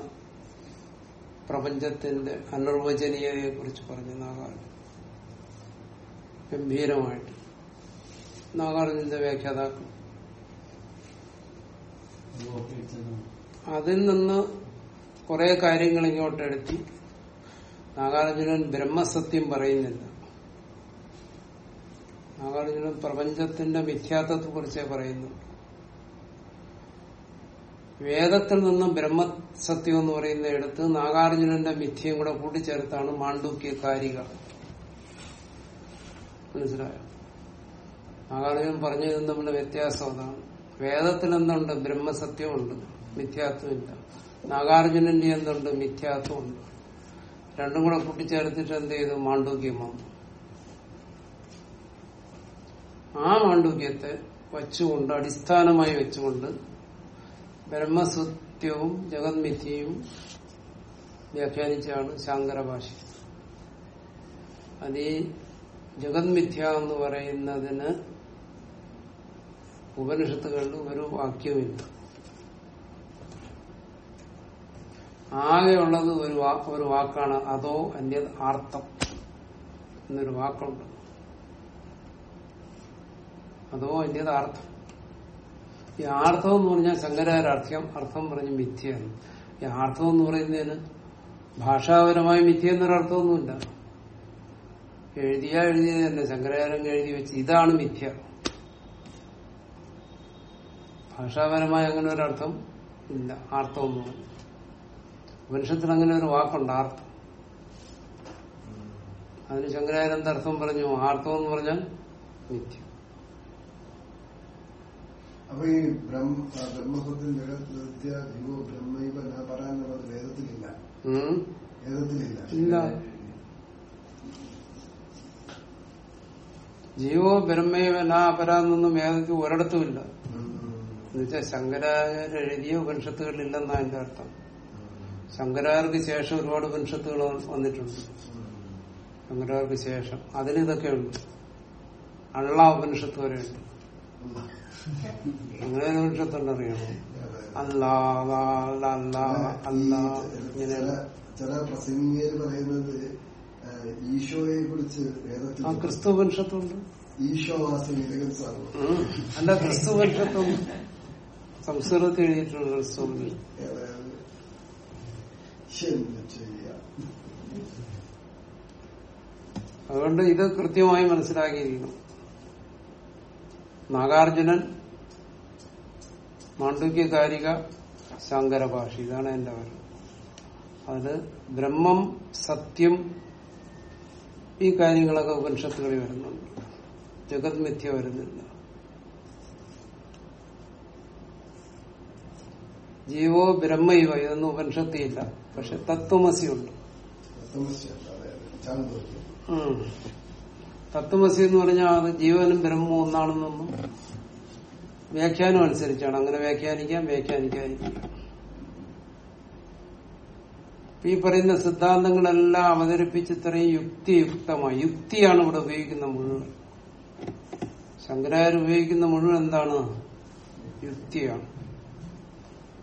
പ്രപഞ്ചത്തിന്റെ അനിർവചനീയതയെ കുറിച്ച് പറഞ്ഞു നാഗാർജുനൻ. ഗംഭീരമായിട്ട്. നാഗാർജുനന്റെ വ്യാഖ്യാതാക്കൾ. അതിൽ നിന്ന് കുറെ കാര്യങ്ങൾ ഇങ്ങോട്ട് എടുത്തി നാഗാർജുനൻ ബ്രഹ്മസത്യം പറയുന്നില്ല. നാഗാർജുനൻ പ്രപഞ്ചത്തിന്റെ മിഥ്യാത്വത്തെ കുറിച്ചേ പറയുന്നു. വേദത്തിൽ നിന്ന് ബ്രഹ്മസത്യം എന്ന് പറയുന്ന എടുത്ത് നാഗാർജുനന്റെ മിഥ്യയും കൂടെ കൂട്ടിച്ചേർത്താണ് മാണ്ഡൂക്യ കാരിക മനസ്സിലായോ? നാഗാർജുനൻ പറഞ്ഞു തമ്മിലുള്ള വ്യത്യാസം അതാണ്. വേദത്തിൽ എന്തുണ്ട് ബ്രഹ്മസത്യമുണ്ട് മിഥ്യാത്വമില്ല. നാഗാർജുനന്റെ എന്തുണ്ട്? മിഥ്യാത്വമുണ്ട്. രണ്ടും കൂടെ കൂട്ടിച്ചേർത്തിട്ട് എന്ത് ചെയ്തു? മാണ്ഡൂക്യം വന്നു. ആ മാണ്ഡൂക്യത്തെ വച്ചുകൊണ്ട് അടിസ്ഥാനമായി വെച്ചുകൊണ്ട് ബ്രഹ്മസത്യവും ജഗത് മിഥ്യയും വ്യാഖ്യാനിച്ചാണ് ശങ്കര ഭാഷ അത് ഈ ജഗത് മിഥ്യ എന്ന് പറയുന്നതിന് ഉപനിഷത്തുകളിൽ ഒരു വാക്യവുമില്ല ആകെയുള്ളത് ഒരു ഒരു വാക്കാണ് അതോ അന്യ ആർത്ഥം എന്നൊരു വാക്കുണ്ട്. അതോ അന്യത് അർത്ഥം ഈ ആർത്ഥം എന്ന് പറഞ്ഞാൽ ശങ്കരാരാർത്ഥ്യം അർത്ഥം പറഞ്ഞ് മിഥ്യയാണ്. ഈ ആർത്ഥം എന്ന് പറയുന്നതിന് ഭാഷാപരമായ മിഥ്യ എന്നൊരർത്ഥമൊന്നുമില്ല. എഴുതിയാ എഴുതിയത് തന്നെ ശങ്കരാചാര്യം എഴുതി വെച്ച് ഇതാണ് മിഥ്യ. ഭാഷാപരമായ അങ്ങനെ അർത്ഥം ഇല്ല ആർത്ഥം എന്ന് പറഞ്ഞു ഉപനിഷത്തിൽ അങ്ങനെ ഒരു വാക്കുണ്ട് ആർത്ഥം അതിന് ശങ്കരാചാര്യ അർത്ഥം പറഞ്ഞു? ആർത്ഥം എന്ന് പറഞ്ഞാൽ നിത്യം അപ്പൊ ഈ ബ്രഹ്മ ബ്രഹ്മസത്തിൽ വിദ്യ ജീവോ ബ്രഹ്മൈവ ന പറയാനുള്ളത് വേദത്തിലില്ല. വേദത്തിലില്ല. ഇല്ല. ജീവോ ബ്രഹ്മേവ അപരാധമൊന്നും വേദത്തിൽ ഒരിടത്തുമില്ല എന്നുവെച്ചാൽ ശങ്കരാചാര്യ എഴുതിയ ഉപനിഷത്തുകളില്ലെന്നാണ് എന്റെ അർത്ഥം. ശങ്കരാർക്ക് ശേഷം ഒരുപാട് ഉപനിഷത്തുകൾ വന്നിട്ടുണ്ട്. ശങ്കരാർക്ക് ശേഷം. അതിന് ഇതൊക്കെ ഉണ്ട്. അള്ള ഉപനിഷത്ത് വരെ ഉണ്ട്. അങ്ങനെ ഒരു ഉപനിഷത്തുണ്ട് അറിയണം. അല്ലാ അല്ലാ, അല്ലാ, ചില പറയുന്നത് ഈശോയെ കുറിച്ച് വേദത്തിൽ ക്രിസ്തു ഉപനിഷത്തുണ്ട്. ഈശോ വാസി അല്ല ക്രിസ്തു സംസ്കൃതത്തിൽ എഴുതിയിട്ടുണ്ട് സ്വാമി അതുകൊണ്ട് ഇത് കൃത്യമായി മനസ്സിലാക്കിയിരിക്കണം. നാഗാർജുനൻ മാണ്ഡുക്യകാരിക ശങ്കര ഭാഷ ഇതാണ് എന്റെ പേര് അത് ബ്രഹ്മം സത്യം ഈ കാര്യങ്ങളൊക്കെ ഉപനിഷത്തുകളിൽ വരുന്നുണ്ട്. ജഗത് മിഥ്യ വരുന്നില്ല. ജീവോ ബ്രഹ്മൈവ ഇതൊന്നും ഉപനിഷത്തിയില്ല പക്ഷെ തത്വമസി ഉണ്ട് തമസ്യല്ല അതെ. അതെ ചാന്തോക്യം ഉം. തത്വമസി എന്ന് പറഞ്ഞാൽ അത് ജീവനും ബ്രഹ്മവും ഒന്നാണെന്നൊന്നും വ്യാഖ്യാനം അനുസരിച്ചാണ്. അങ്ങനെ വ്യാഖ്യാനിക്കാം വ്യാഖ്യാനിക്കാതിരിക്കാം. ഈ പറയുന്ന സിദ്ധാന്തങ്ങളെല്ലാം അവതരിപ്പിച്ച് ഇത്രയും യുക്തിയുക്തമായി യുക്തിയാണ് ഇവിടെ ഉപയോഗിക്കുന്ന മുഴുവൻ. ശങ്കരാചാര്യ ഉപയോഗിക്കുന്ന മുഴുവൻ എന്താണ്? യുക്തിയാണ്.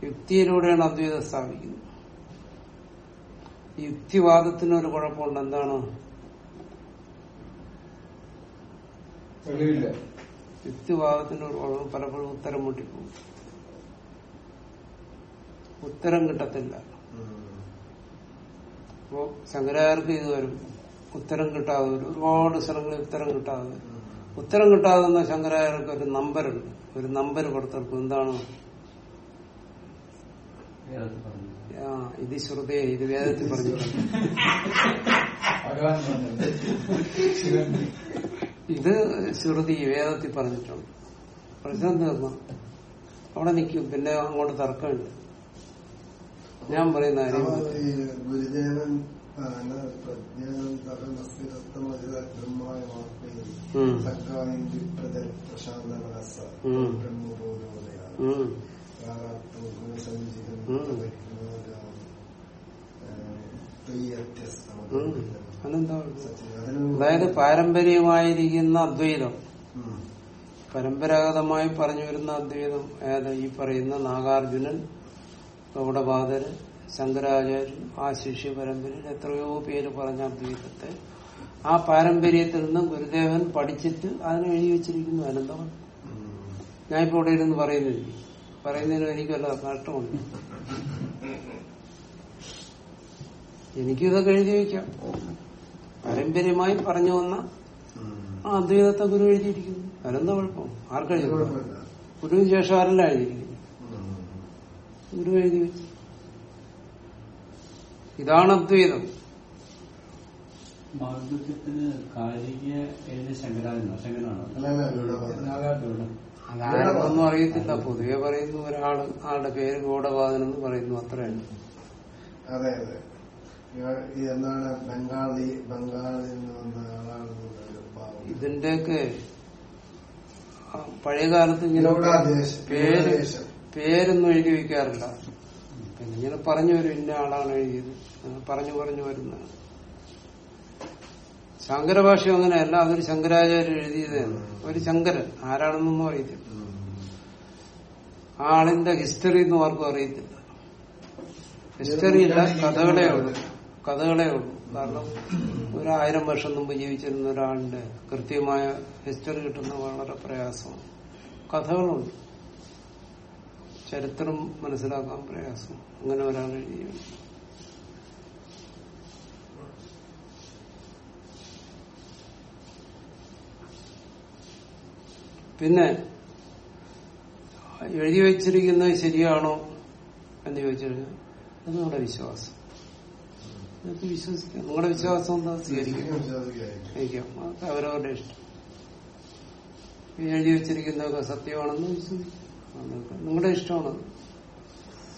യുക്തിയിലൂടെയാണ് അദ്വൈതം സ്ഥാപിക്കുന്നത്. യുക്തിവാദത്തിന് ഒരു കുഴപ്പമുണ്ട്. എന്താണ്? യുക്തിവാദത്തിന്റെ യുക്തിവാദത്തിന് ഒരു കുഴപ്പം പലപ്പോഴും ഉത്തരം മുട്ടിപ്പോകും. ഉത്തരം കിട്ടത്തില്ല. അപ്പോ ശങ്കരാചാര്യർക്ക് ഇത് വരും. ഉത്തരം കിട്ടാതെ വരും. ഒരുപാട് സ്ഥലങ്ങളിൽ ഉത്തരം കിട്ടാതെ വരും. ഉത്തരം കിട്ടാതെ ശങ്കരാചാര്യർക്ക് ഒരു നമ്പറുണ്ട് ഒരു നമ്പർ കൊടുത്തെടുക്കും എന്താണ്? ഇത് ശ്രുതേ ഇത് വേദത്തിൽ പറഞ്ഞിട്ടുണ്ട് പറഞ്ഞത് ഇത് ശ്രുതി വേദത്തിൽ പറഞ്ഞിട്ടുണ്ട്. പ്രശ്നം തീർന്നു അവിടെ നിൽക്കും. പിന്നെ അങ്ങോട്ട് തർക്കമുണ്ട് ഞാൻ പറയുന്ന കാര്യം ഗുരുദേവൻ പ്രശാന്ത മനസ്സ. അതെന്താ അതായത് പാരമ്പര്യമായിരിക്കുന്ന അദ്വൈതം. പരമ്പരാഗതമായി പറഞ്ഞു വരുന്ന അദ്വൈതം ഏത് ഈ പറയുന്ന നാഗാർജുനൻ ഗൗഡബാദര് ശങ്കരാചാര്യൻ ആ ശിഷ്യ പരമ്പരയിൽ എത്രയോ പേര് പറഞ്ഞ അദ്വൈതത്തെ. ആ പാരമ്പര്യത്തിൽ നിന്നും ഗുരുദേവൻ പഠിച്ചിട്ട് അതിനെ എഴുതി വെച്ചിരിക്കുന്നു. അനന്തമാണ് ഞാനിപ്പോ ഇവിടെ ഇരുന്ന് പറയുന്നില്ല? പറയുന്നതിന് എനിക്ക് വല്ല നഷ്ടമുണ്ട് എനിക്കിതൊക്കെ എഴുതി വയ്ക്കാം പാരമ്പര്യമായി പറഞ്ഞു വന്ന. ആ അദ്വൈതത്തെ ഗുരു എഴുതിയിരിക്കുന്നു. അതെന്താ കുഴപ്പം? ആർക്കെഴുതി. ഗുരുവിന് ശേഷം ആരെല്ലാം എഴുതിയിരിക്കുന്നു. ഗുരു എഴുതി വെച്ചു. ഇതാണ് അദ്വൈതം. മാർഗത്തിന് കാലിക ശങ്കരാചാര്യ ശങ്കരാണോ അതാരൊന്നും അറിയത്തില്ല. പൊതുവെ പറയുന്നു ഒരാൾ ആളുടെ പേര് ഗോഡവാദൻ എന്ന് പറയുന്നു. അത്രയാണ്. അതെ അതെ. എന്താണ് ബംഗാളി ബംഗാളിൽ നിന്ന് ഭാവം ഇതിന്റെയൊക്കെ പഴയ കാലത്ത് ഇങ്ങനെ പേര്. പേരൊന്നും എഴുതി വെക്കാറില്ല പിന്നെ ഇങ്ങനെ പറഞ്ഞു വരും ഇന്ന ആളാണ് എഴുതിയത്. പറഞ്ഞു പറഞ്ഞു വരുന്നതാണ്. ശങ്കര ഭാഷ്യം അങ്ങനെയല്ല അതൊരു ശങ്കരാചാര്യ എഴുതിയതാണ് ഒരു ശങ്കരൻ ആരാണെന്നൊന്നും അറിയത്തില്ല. ആ ആളിന്റെ ഹിസ്റ്ററി ഒന്നും ആർക്കും അറിയത്തില്ല. ഹിസ്റ്ററി ഇല്ല കഥകളേ ഉള്ളൂ. കഥകളേ ഉള്ളൂ. കാരണം ഒരായിരം വർഷം മുമ്പ് ജീവിച്ചിരുന്ന ഒരാളിന്റെ കൃത്യമായ ഹിസ്റ്ററി കിട്ടുന്ന വളരെ പ്രയാസമാണ്. കഥകളുണ്ട്. ചരിത്രം മനസ്സിലാക്കാൻ പ്രയാസം. അങ്ങനെ ഒരാൾ എഴുതിയാണ് പിന്നെ എഴുതി വെച്ചിരിക്കുന്നത് ശരിയാണോ എന്ന് ചോദിച്ചു കഴിഞ്ഞാൽ അത് നിങ്ങളുടെ വിശ്വാസം. നിങ്ങൾക്ക് വിശ്വസിക്കാം. നിങ്ങളുടെ വിശ്വാസം എന്താ? സ്വീകരിക്കാം. അതൊക്കെ അവരവരുടെ ഇഷ്ടം. എഴുതി വെച്ചിരിക്കുന്നതൊക്കെ സത്യമാണെന്ന് വിശ്വസിക്കാം. നിങ്ങളുടെ ഇഷ്ടമാണ്.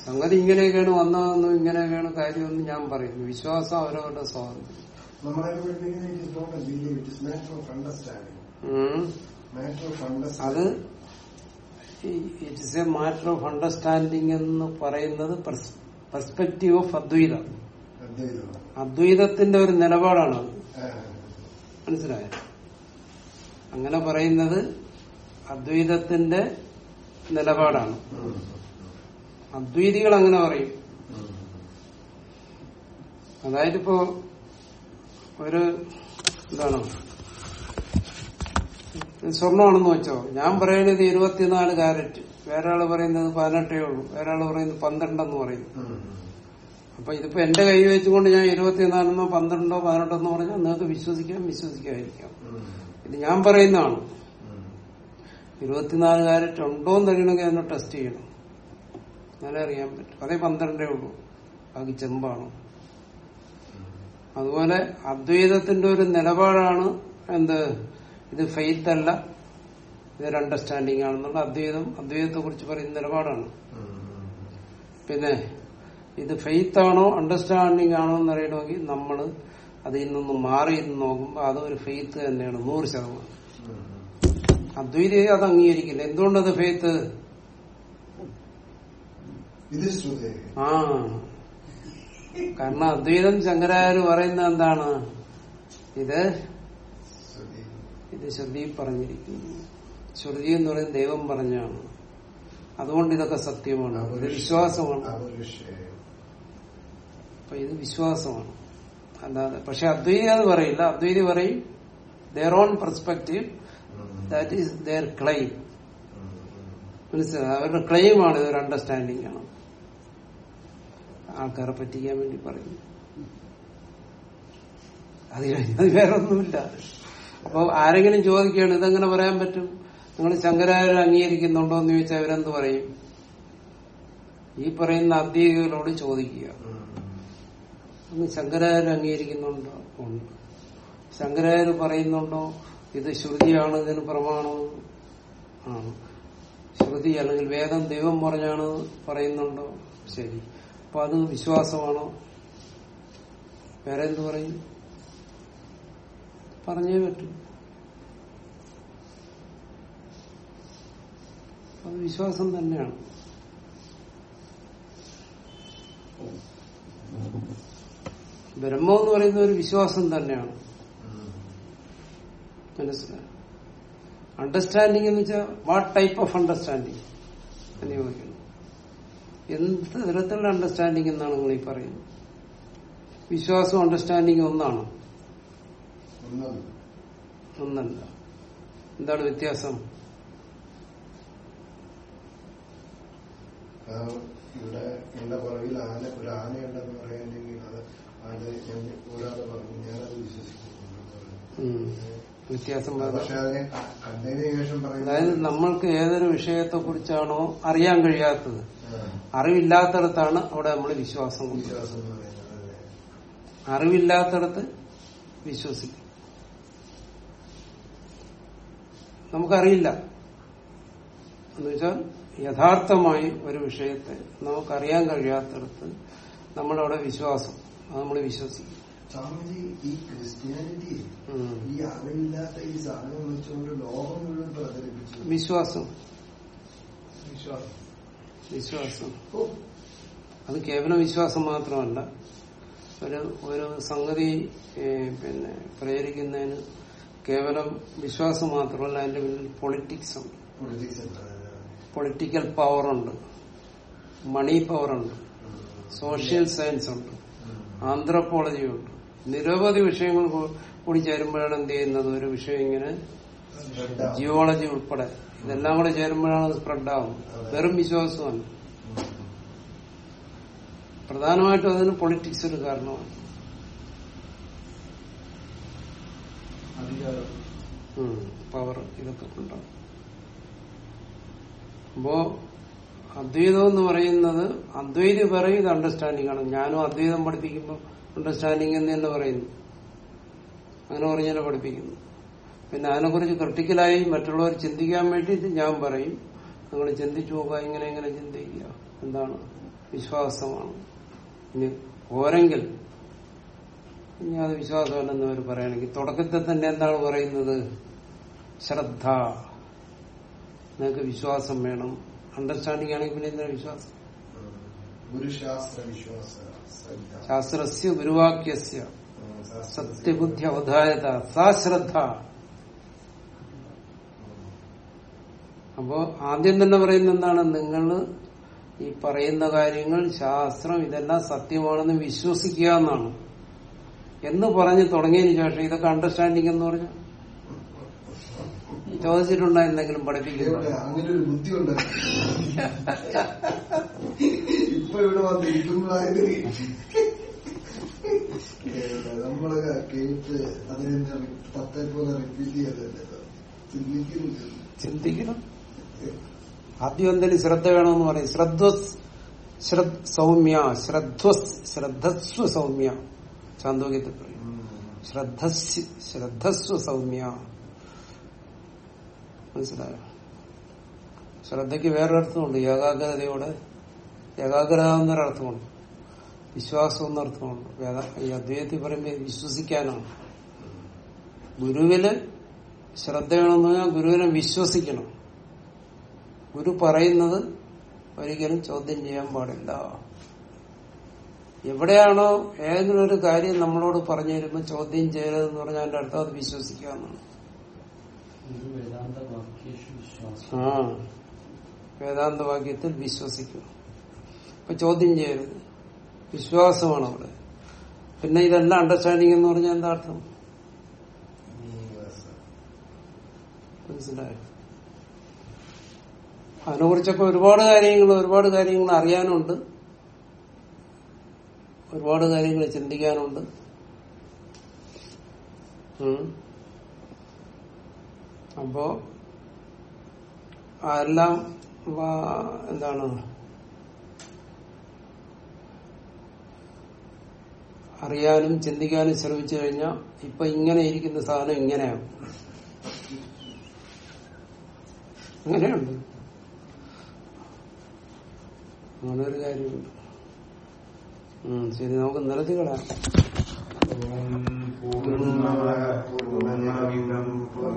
സംഗതി ഇങ്ങനെയൊക്കെയാണ് വന്നതെന്നും ഇങ്ങനെയൊക്കെയാണ് കാര്യമെന്ന് ഞാൻ പറയുന്നു. വിശ്വാസം അവരവരുടെ സ്വാതന്ത്ര്യം അത്. It's a matter of understanding എന്ന് പറയുന്നത് പെർസ്പെക്റ്റീവ് ഓഫ് അദ്വൈതം അദ്വൈതത്തിന്റെ ഒരു നിലപാടാണ് മനസ്സിലായോ അങ്ങനെ പറയുന്നത് അദ്വൈതത്തിന്റെ നിലപാടാണ്. അദ്വൈതികൾ അങ്ങനെ പറയും. അതായത് ഇപ്പോ ഒരു എന്താണ് സ്വർണമാണെന്ന് വെച്ചോ. ഞാൻ പറയുന്നത് ഇരുപത്തിനാല് കാരറ്റ്. വേറെ ആൾ പറയുന്നത് പതിനെട്ടേ ഉള്ളൂ. വേറെ ആൾ പറയുന്നത് പന്ത്രണ്ടെന്ന് പറയും. അപ്പൊ ഇതിപ്പോ എന്റെ കൈ വെച്ചുകൊണ്ട് ഞാൻ ഇരുപത്തിനാലെന്നോ പന്ത്രണ്ടോ പതിനെട്ടെന്നോ പറഞ്ഞാൽ നിങ്ങൾക്ക് വിശ്വസിക്കാം വിശ്വസിക്കാതിരിക്കാം. ഇത് ഞാൻ പറയുന്നതാണ്. ഇരുപത്തിനാല് കാരറ്റ് ഉണ്ടോ എന്ന് അറിയണമെങ്കിൽ അതിനെ ടെസ്റ്റ് ചെയ്യണം. എന്നാലേ അറിയാൻ പറ്റും. അതേ പന്ത്രണ്ടേ ഉള്ളൂ. ബാക്കി ചെമ്പാണ്. അതുപോലെ അദ്വൈതത്തിന്റെ ഒരു നിലപാടാണ് എന്ത്? ഇത് ഫെയ്ത്ത് അല്ല. ഇതൊരു അണ്ടർസ്റ്റാൻഡിംഗ് ആണെന്നുള്ള അദ്വൈതം അദ്വൈതത്തെ കുറിച്ച് പറയുന്ന നിലപാടാണ്. പിന്നെ ഇത് ഫെയ്ത്ത് ആണോ അണ്ടർസ്റ്റാൻഡിംഗ് ആണോ എന്ന് അറിയണമെങ്കിൽ നമ്മൾ അതിൽ നിന്ന് മാറി നോക്കുമ്പോൾ അതൊരു ഫെയ്ത്ത് തന്നെയാണ് നൂറ് ശതമാനം. അദ്വൈതയെ അദ്വൈതി അത് അംഗീകരിക്കില്ല. എന്തുകൊണ്ടത് ഫെയ്ത്ത് ആ. കാരണം അദ്വൈതം ശങ്കരാചാര്യ പറയുന്നത് എന്താണ്? ഇത് ഇത് ശ്രുതി പറഞ്ഞിരിക്കുന്നു. ശ്രുതി എന്ന് പറയുന്നത് ദൈവം പറഞ്ഞാണ്. അതുകൊണ്ട് ഇതൊക്കെ സത്യമാണ്. ഇത് വിശ്വാസമാണ്. അപ്പൊ ഇത് വിശ്വാസമാണ്. അല്ലാതെ പക്ഷെ അദ്വൈതി അത് പറയില്ല. അദ്വൈതി പറയും their own perspective that is their claim മനസ്സിലായി? അവരുടെ ക്ലെയിമാണ് ഇതൊരു അണ്ടർസ്റ്റാൻഡിംഗ് ആണ്. ആൾക്കാരെ പറ്റിക്കാൻ വേണ്ടി പറയുന്നു. അത് കഴിഞ്ഞത് വേറെ ഒന്നുമില്ല അപ്പൊ ആരെങ്കിലും ചോദിക്കുകയാണ് ഇതെങ്ങനെ പറയാൻ പറ്റും? നിങ്ങൾ ശങ്കരാചാര്യ അംഗീകരിക്കുന്നുണ്ടോ? എന്ന് ചോദിച്ചാൽ അവരെന്ത് പറയും? ഈ പറയുന്ന അദ്വൈതികളോട് ചോദിക്കുക. ശങ്കരാചാര്യ അംഗീകരിക്കുന്നുണ്ടോ? ശങ്കരാചാര്യ പറയുന്നുണ്ടോ? ഇത് ശ്രുതിയാണ് ഇതിന് പ്രമാണം. ആണ്. ശ്രുതി അല്ലെങ്കിൽ വേദം ദൈവം പറഞ്ഞാണ് പറയുന്നുണ്ടോ? ശരി. അപ്പൊ അത് വിശ്വാസമാണോ? വേറെ എന്ത് പറയും? പറഞ്ഞേ പറ്റൂ. അത് വിശ്വാസം തന്നെയാണ്. ബ്രഹ്മം എന്ന് പറയുന്ന ഒരു വിശ്വാസം തന്നെയാണ്. മനസ്സിലായി? അണ്ടർസ്റ്റാൻഡിങ് എന്ന് വെച്ചാൽ വാട്ട് ടൈപ്പ് ഓഫ് അണ്ടർസ്റ്റാൻഡിങ് അനുഭവിക്കുന്നു എന്ത് തരത്തിലുള്ള അണ്ടർസ്റ്റാൻഡിങ് എന്നാണ് നിങ്ങൾ ഈ പറയുന്നത്? വിശ്വാസവും അണ്ടർസ്റ്റാൻഡിങ് ഒന്നാണ്? ഒന്നും ഒന്നല്ല എന്താണ് വ്യത്യാസം? ഇവിടെ എന്റെ പുറകിൽ ആന ഒരു ആനയുണ്ടെന്ന് പറയുന്നെങ്കിൽ അത് ആന ഒരാൾ പറഞ്ഞു ഞാനത് വിശ്വസിക്കുന്നു. വ്യത്യാസം അതായത് നമ്മൾക്ക് ഏതൊരു വിഷയത്തെ കുറിച്ചാണോ അറിയാൻ കഴിയാത്തത്. അറിവില്ലാത്തടത്താണ് അവിടെ നമ്മൾ വിശ്വാസം. അറിവില്ലാത്തടത്ത് വിശ്വസിക്കും. നമുക്കറിയില്ല. എന്ന് വെച്ചാൽ യഥാർത്ഥമായി ഒരു വിഷയത്തെ നമുക്കറിയാൻ കഴിയാത്തടത്ത് നമ്മളവിടെ വിശ്വാസം അത് നമ്മൾ വിശ്വസിക്കും. സ്വാമിജി ഈ ക്രിസ്ത്യാനിറ്റി ഈ അറിവില്ലാത്ത ഈ സാധനം വെച്ചുകൊണ്ട് ലോകം മുഴുവൻ പ്രചരിപ്പിച്ചു. വിശ്വാസം. വിശ്വാസം. അത് കേവലം വിശ്വാസം മാത്രമല്ല ഒരു ഒരു സംഗതി പിന്നെ പ്രേരിക്കുന്നതിന് കേവലം വിശ്വാസം മാത്രമല്ല അതിന്റെ പിന്നിൽ പൊളിറ്റിക്സ് ഉണ്ട്. പൊളിറ്റിക്കൽ പവറുണ്ട് മണി പവറുണ്ട് സോഷ്യൽ സയൻസ് ഉണ്ട്. ആന്ത്രപ്പോളജി ഉണ്ട്. നിരവധി വിഷയങ്ങൾ കൂടി ചേരുമ്പോഴാണ് എന്ത് ചെയ്യുന്നത്? ഒരു വിഷയം ഇങ്ങനെ ജിയോളജി ഉൾപ്പെടെ. ഇതെല്ലാം കൂടെ ചേരുമ്പോഴാണ് സ്പ്രെഡ് ആവും. വെറും വിശ്വാസമാണ്. പ്രധാനമായിട്ടും അതിന് പൊളിറ്റിക്സ് ഒരു കാരണമാണ്. അധികാരം പവർ ഇതൊക്കെ ഉണ്ടാവും അപ്പോ അദ്വൈതം എന്ന് പറയുന്നത് അദ്വൈതി പറയും ഇത് അണ്ടർസ്റ്റാൻഡിംഗ് ആണ്. ഞാനും അദ്വൈതം പഠിപ്പിക്കുമ്പോൾ അണ്ടർസ്റ്റാൻഡിംഗ് എന്ന് തന്നെ പറയുന്നു. അങ്ങനെ പറഞ്ഞാൽ പഠിപ്പിക്കുന്നു. പിന്നെ അതിനെക്കുറിച്ച് ക്രിട്ടിക്കലായി മറ്റുള്ളവർ ചിന്തിക്കാൻ വേണ്ടിയിട്ട് ഞാൻ പറയും. നിങ്ങൾ ചിന്തിച്ചു പോകുക ഇങ്ങനെ ഇങ്ങനെ ചിന്തിക്കുക. എന്താണ്? വിശ്വാസമാണ്. ഇനി ഓരെങ്കിൽ ഇനി അത് വിശ്വാസമല്ലെന്ന് അവർ പറയുകയാണെങ്കിൽ തുടക്കത്തിൽ തന്നെ എന്താണ് പറയുന്നത്? ശ്രദ്ധ. നിങ്ങൾക്ക് വിശ്വാസം വേണം. അണ്ടർസ്റ്റാൻഡിങ് ആണെങ്കിൽ പിന്നെ എന്തിനാ വിശ്വാസം? ശാസ്ത്രസ്യ ഗുരുവാക്യസ്യ. സത്യബുദ്ധി അവധായത. സാ ശ്രദ്ധ അപ്പോ ആദ്യം തന്നെ പറയുന്ന എന്താണ്? നിങ്ങൾ ഈ പറയുന്ന കാര്യങ്ങൾ ശാസ്ത്രം ഇതെല്ലാം സത്യമാണെന്ന് വിശ്വസിക്കുക എന്നാണ്. എന്ന് പറഞ്ഞ് തുടങ്ങിയതിന് ശേഷം ഇതൊക്കെ അണ്ടർസ്റ്റാൻഡിങ് എന്ന് പറഞ്ഞു ചോദിച്ചിട്ടുണ്ടോ എന്തെങ്കിലും പഠിപ്പിക്കുന്നു? അങ്ങനെ ഒരു ബുദ്ധി ഇപ്പൊ ഇവിടെ വന്നിരിക്കുമ്പോഴായത് നമ്മൾ കേട്ട് അതിനെ പത്തെ പോലെ റിപ്പീറ്റ് ചെയ്തല്ലേ ചിന്തിക്കുന്നില്ല. ചിന്തിക്കണം. ആദ്യം എന്തെങ്കിലും ശ്രദ്ധ വേണമെന്ന് പറയും. ശ്രദ്ധ സൗമ്യ ശ്രദ്ധ ശ്രദ്ധസ്വ സൗമ്യ ചാന്തോക്യത്തിൽ പറയും ശ്രദ്ധസ് ശ്രദ്ധസ്വ സൗമ്യ. മനസ്സിലായോ? ശ്രദ്ധയ്ക്ക് വേറൊരർത്ഥമുണ്ട്. ഏകാഗ്രതയോടെ ഏകാഗ്രത എന്നൊരർത്ഥമുണ്ട് വിശ്വാസം എന്നർത്ഥമുണ്ട് ഈ അദ്വൈതത്തിൽ പറയുമ്പോൾ വിശ്വസിക്കാനാണ്. ഗുരുവിൽ ശ്രദ്ധ വേണമെന്ന് പറഞ്ഞാൽ ഗുരുവിനെ വിശ്വസിക്കണം. ഗുരു പറയുന്നത് ഒരിക്കലും ചോദ്യം ചെയ്യാൻ പാടില്ല. എവിടെയാണോ ഏതെങ്കിലും ഒരു കാര്യം നമ്മളോട് പറഞ്ഞു തരുമ്പോൾ ചോദ്യം ചെയ്യരുതെന്ന് പറഞ്ഞാൽ അതിന്റെ അർത്ഥം അത് വിശ്വസിക്കുക എന്നാണ് ആ. വേദാന്ത വാക്യത്തിൽ വിശ്വസിക്കുക അപ്പൊ ചോദ്യം ചെയ്യരുത്. വിശ്വാസമാണ് അവിടെ. പിന്നെ ഇതെല്ലാം അണ്ടർസ്റ്റാൻഡിങ് എന്ന് പറഞ്ഞാൽ എന്താ അർത്ഥം? മനസ്സിലായോ? അതിനെക്കുറിച്ചൊക്കെ ഒരുപാട് കാര്യങ്ങൾ ഒരുപാട് കാര്യങ്ങൾ അറിയാനുണ്ട്. ഒരുപാട് കാര്യങ്ങൾ ചിന്തിക്കാനുണ്ട്. അപ്പോ എല്ലാം എന്താണ്? അറിയാനും ചിന്തിക്കാനും ശ്രമിച്ചു കഴിഞ്ഞാൽ ഇപ്പൊ ഇങ്ങനെ ഇരിക്കുന്ന സാധനം ഇങ്ങനെയാവും അങ്ങനെയുണ്ട്. അങ്ങനെ ഒരു കാര്യമുണ്ട്. ശരി നമുക്ക് നിരത്തി കളയാം പൂർണ പൂർണ